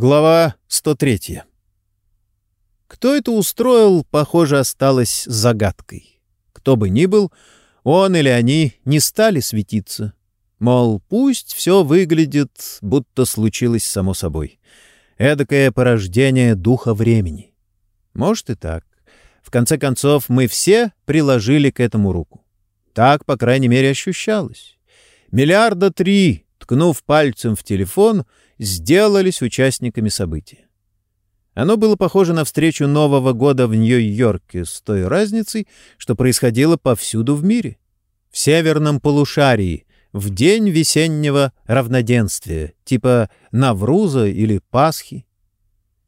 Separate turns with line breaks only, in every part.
Глава 103. Кто это устроил, похоже, осталось загадкой. Кто бы ни был, он или они не стали светиться. Мол, пусть все выглядит, будто случилось само собой. Эдакое порождение духа времени. Может и так. В конце концов, мы все приложили к этому руку. Так, по крайней мере, ощущалось. Миллиарда три, ткнув пальцем в телефон — сделались участниками события. Оно было похоже на встречу Нового года в Нью-Йорке с той разницей, что происходило повсюду в мире. В северном полушарии, в день весеннего равноденствия, типа Навруза или Пасхи.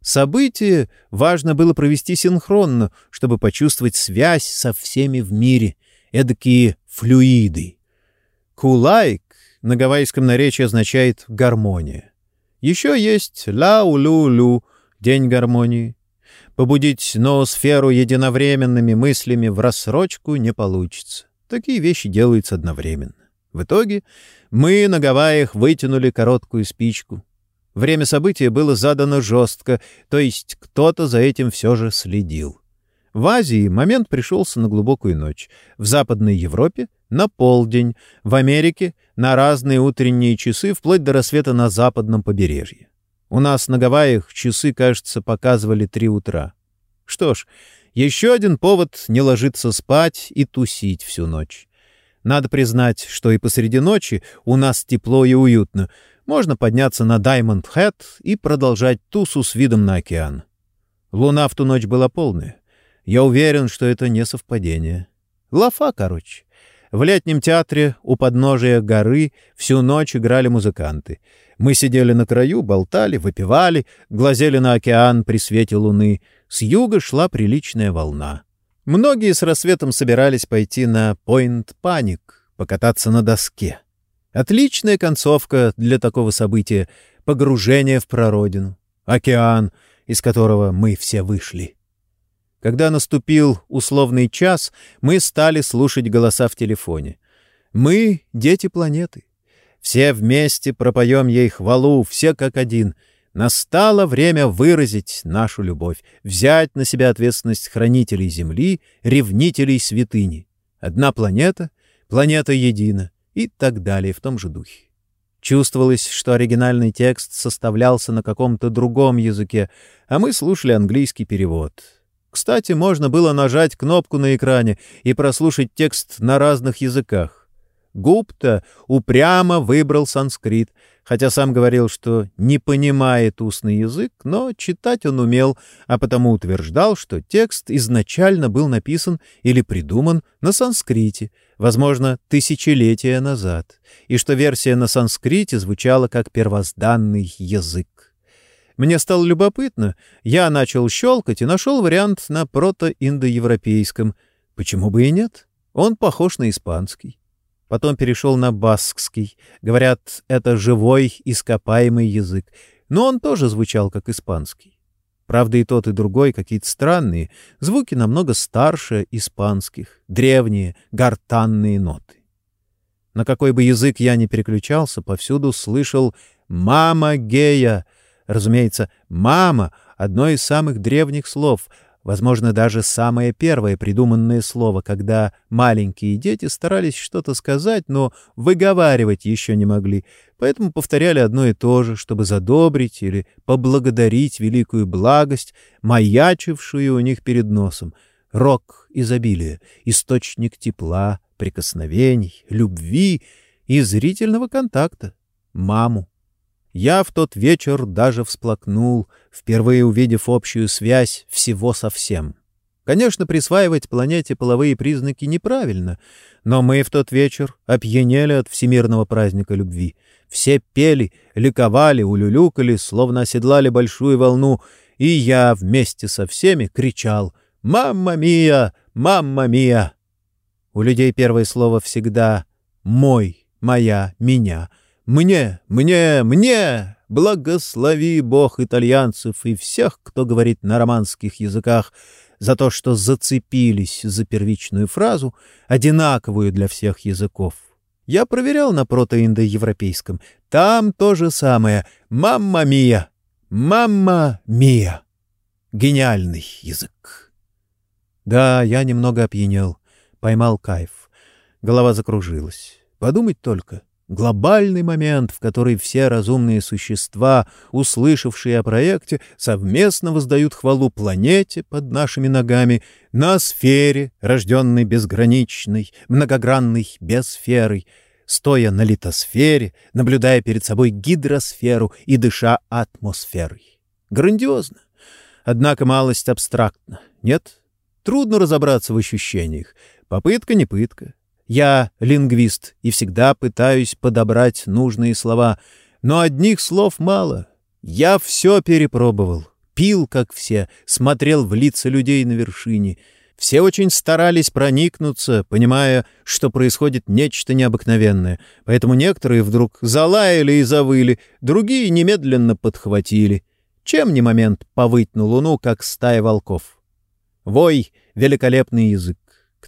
Событие важно было провести синхронно, чтобы почувствовать связь со всеми в мире, эдакие флюиды. Кулайк на гавайском наречии означает «гармония». Еще есть ла-улу-лу, день гармонии. Побудить ноосферу единовременными мыслями в рассрочку не получится. Такие вещи делаются одновременно. В итоге мы на Гавайях вытянули короткую спичку. Время события было задано жестко, то есть кто-то за этим все же следил. В Азии момент пришелся на глубокую ночь, в Западной Европе — на полдень, в Америке — на разные утренние часы вплоть до рассвета на западном побережье. У нас на Гавайях часы, кажется, показывали три утра. Что ж, еще один повод не ложиться спать и тусить всю ночь. Надо признать, что и посреди ночи у нас тепло и уютно. Можно подняться на Даймонд Хэт и продолжать тусу с видом на океан. Луна в ту ночь была полная. Я уверен, что это не совпадение. Лафа, короче. В летнем театре у подножия горы всю ночь играли музыканты. Мы сидели на краю, болтали, выпивали, глазели на океан при свете луны. С юга шла приличная волна. Многие с рассветом собирались пойти на Пойнт Паник, покататься на доске. Отличная концовка для такого события — погружение в прародину. Океан, из которого мы все вышли. Когда наступил условный час, мы стали слушать голоса в телефоне. Мы — дети планеты. Все вместе пропоем ей хвалу, все как один. Настало время выразить нашу любовь, взять на себя ответственность хранителей Земли, ревнителей святыни. Одна планета, планета едина и так далее в том же духе. Чувствовалось, что оригинальный текст составлялся на каком-то другом языке, а мы слушали английский перевод. Кстати, можно было нажать кнопку на экране и прослушать текст на разных языках. Гупта упрямо выбрал санскрит, хотя сам говорил, что не понимает устный язык, но читать он умел, а потому утверждал, что текст изначально был написан или придуман на санскрите, возможно, тысячелетия назад, и что версия на санскрите звучала как первозданный язык. Мне стало любопытно, я начал щелкать и нашел вариант на протоиндоевропейском. Почему бы и нет? Он похож на испанский. Потом перешел на баскский. Говорят, это живой, ископаемый язык. Но он тоже звучал как испанский. Правда, и тот, и другой какие-то странные, звуки намного старше испанских, древние, гортанные ноты. На какой бы язык я ни переключался, повсюду слышал «Мама гея», Разумеется, «мама» — одно из самых древних слов, возможно, даже самое первое придуманное слово, когда маленькие дети старались что-то сказать, но выговаривать еще не могли, поэтому повторяли одно и то же, чтобы задобрить или поблагодарить великую благость, маячившую у них перед носом. Рок изобилия, источник тепла, прикосновений, любви и зрительного контакта. Маму. Я в тот вечер даже всплакнул, впервые увидев общую связь всего со всем. Конечно, присваивать планете половые признаки неправильно, но мы в тот вечер опьянели от всемирного праздника любви. Все пели, ликовали, улюлюкали, словно оседлали большую волну, и я вместе со всеми кричал «Мамма мия! Мамма мия!». У людей первое слово всегда «мой», «моя», «меня», мне, мне, мне! Благослови Бог итальянцев и всех, кто говорит на романских языках, за то, что зацепились за первичную фразу, одинаковую для всех языков. Я проверял на протоиндоевропейском. Там то же самое. «Мамма мия!» «Мамма мия!» Гениальный язык. Да, я немного опьянел, поймал кайф. Голова закружилась. Подумать только. Глобальный момент, в который все разумные существа, услышавшие о проекте, совместно воздают хвалу планете под нашими ногами, на сфере, рожденной безграничной, многогранной безсферой, стоя на литосфере, наблюдая перед собой гидросферу и дыша атмосферой. Грандиозно. Однако малость абстрактна. Нет? Трудно разобраться в ощущениях. Попытка не пытка. Я лингвист и всегда пытаюсь подобрать нужные слова, но одних слов мало. Я все перепробовал, пил, как все, смотрел в лица людей на вершине. Все очень старались проникнуться, понимая, что происходит нечто необыкновенное, поэтому некоторые вдруг залаяли и завыли, другие немедленно подхватили. Чем не момент повыть на луну, как стая волков? Вой — великолепный язык.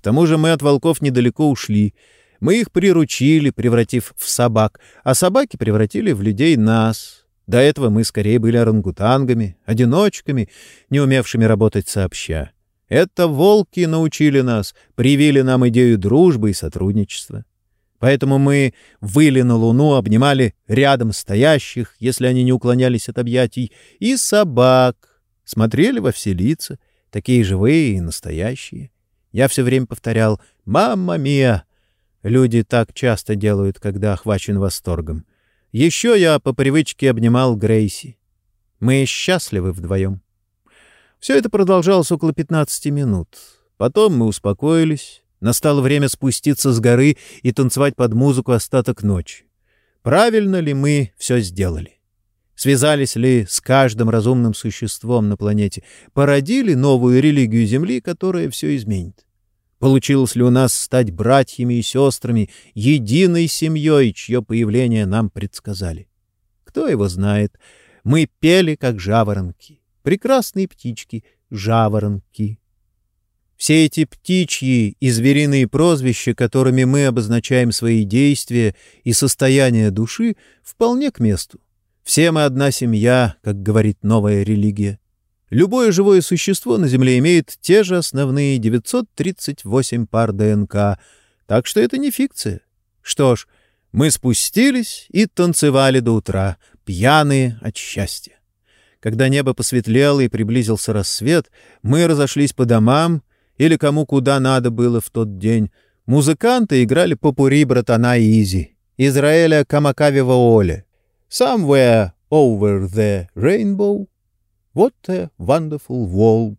Тому же мы от волков недалеко ушли. Мы их приручили, превратив в собак, а собаки превратили в людей нас. До этого мы скорее были орангутангами, одиночками, не умевшими работать сообща. Это волки научили нас, привили нам идею дружбы и сотрудничества. Поэтому мы выли на луну, обнимали рядом стоящих, если они не уклонялись от объятий, и собак, смотрели во все лица, такие живые и настоящие. Я все время повторял «Мамма мия!». Люди так часто делают, когда охвачен восторгом. Еще я по привычке обнимал Грейси. Мы счастливы вдвоем. Все это продолжалось около 15 минут. Потом мы успокоились. Настало время спуститься с горы и танцевать под музыку остаток ночи. Правильно ли мы все сделали? Связались ли с каждым разумным существом на планете? Породили новую религию Земли, которая все изменит? Получилось ли у нас стать братьями и сестрами, единой семьей, чье появление нам предсказали? Кто его знает? Мы пели, как жаворонки. Прекрасные птички, жаворонки. Все эти птичьи и звериные прозвища, которыми мы обозначаем свои действия и состояние души, вполне к месту. Все мы одна семья, как говорит новая религия. Любое живое существо на Земле имеет те же основные 938 пар ДНК, так что это не фикция. Что ж, мы спустились и танцевали до утра, пьяные от счастья. Когда небо посветлело и приблизился рассвет, мы разошлись по домам или кому куда надо было в тот день. Музыканты играли попури братана Изи, Израиля Камакавева Оля, Somewhere over the rainbow. What a wonderful world.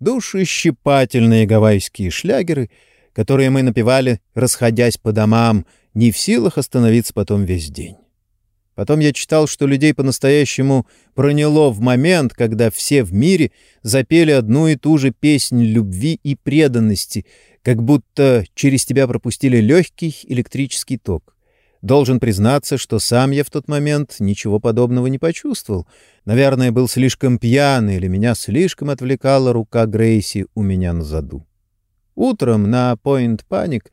Душещипательные гавайские шлягеры, которые мы напевали, расходясь по домам, не в силах остановиться потом весь день. Потом я читал, что людей по-настоящему проняло в момент, когда все в мире запели одну и ту же песнь любви и преданности, как будто через тебя пропустили легкий электрический ток. Должен признаться, что сам я в тот момент ничего подобного не почувствовал. Наверное, был слишком пьян или меня слишком отвлекала рука Грейси у меня на заду. Утром на Point Panic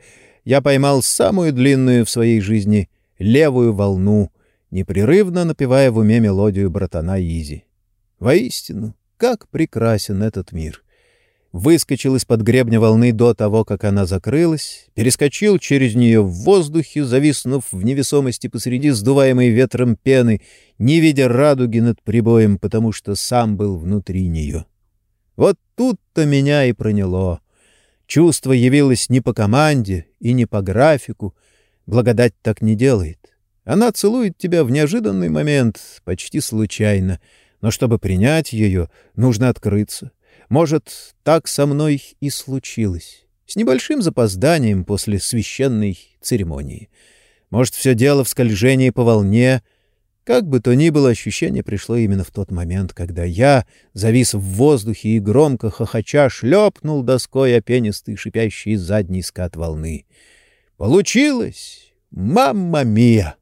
я поймал самую длинную в своей жизни левую волну, непрерывно напевая в уме мелодию братана Изи. Воистину, как прекрасен этот мир! Выскочил из-под гребня волны до того, как она закрылась, перескочил через нее в воздухе, зависнув в невесомости посреди сдуваемой ветром пены, не видя радуги над прибоем, потому что сам был внутри нее. Вот тут-то меня и проняло. Чувство явилось не по команде и не по графику. Благодать так не делает. Она целует тебя в неожиданный момент, почти случайно, но чтобы принять ее, нужно открыться может, так со мной и случилось, с небольшим запозданием после священной церемонии. Может, все дело в скольжении по волне. Как бы то ни было, ощущение пришло именно в тот момент, когда я, завис в воздухе и громко хохоча, шлепнул доской о пенистый шипящий задний скат волны. Получилось! Мамма мия!